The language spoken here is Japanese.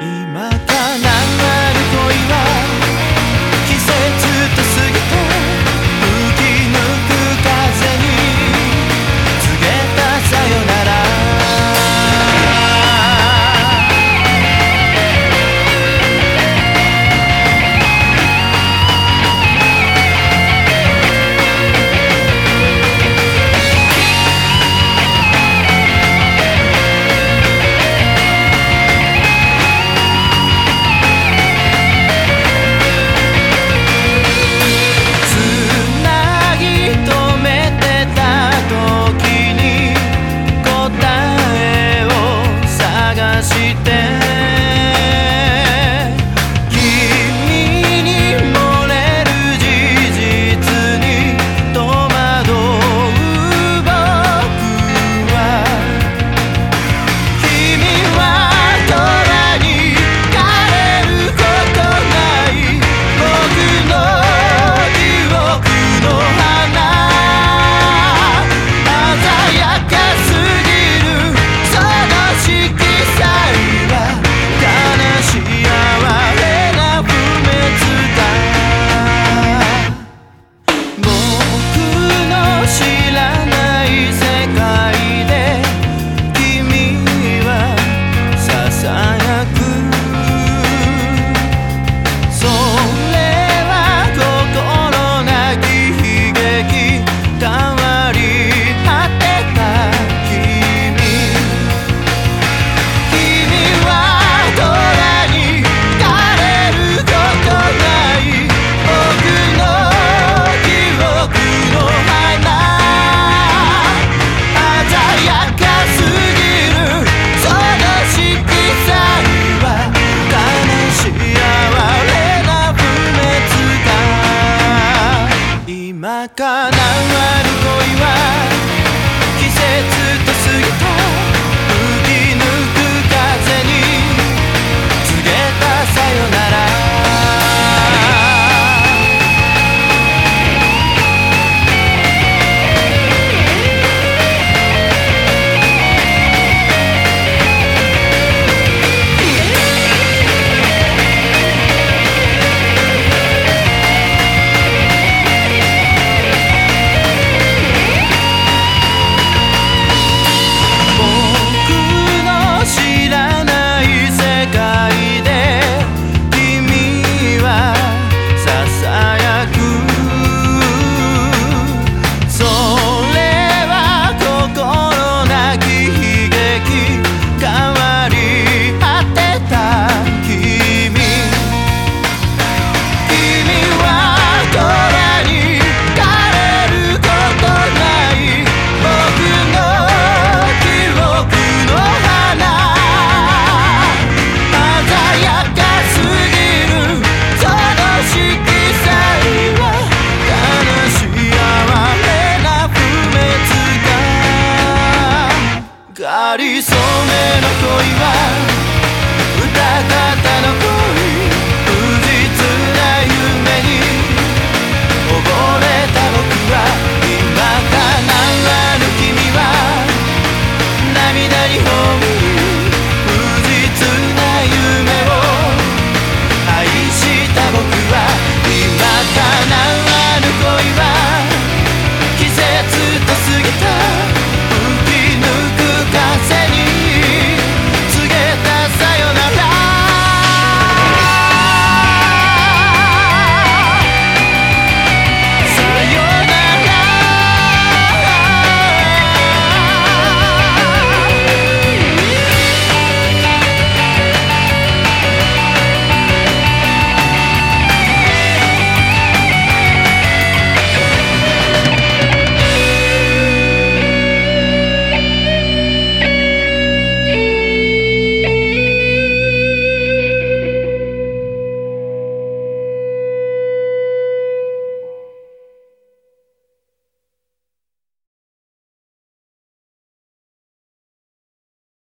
今からわるりそめの恋は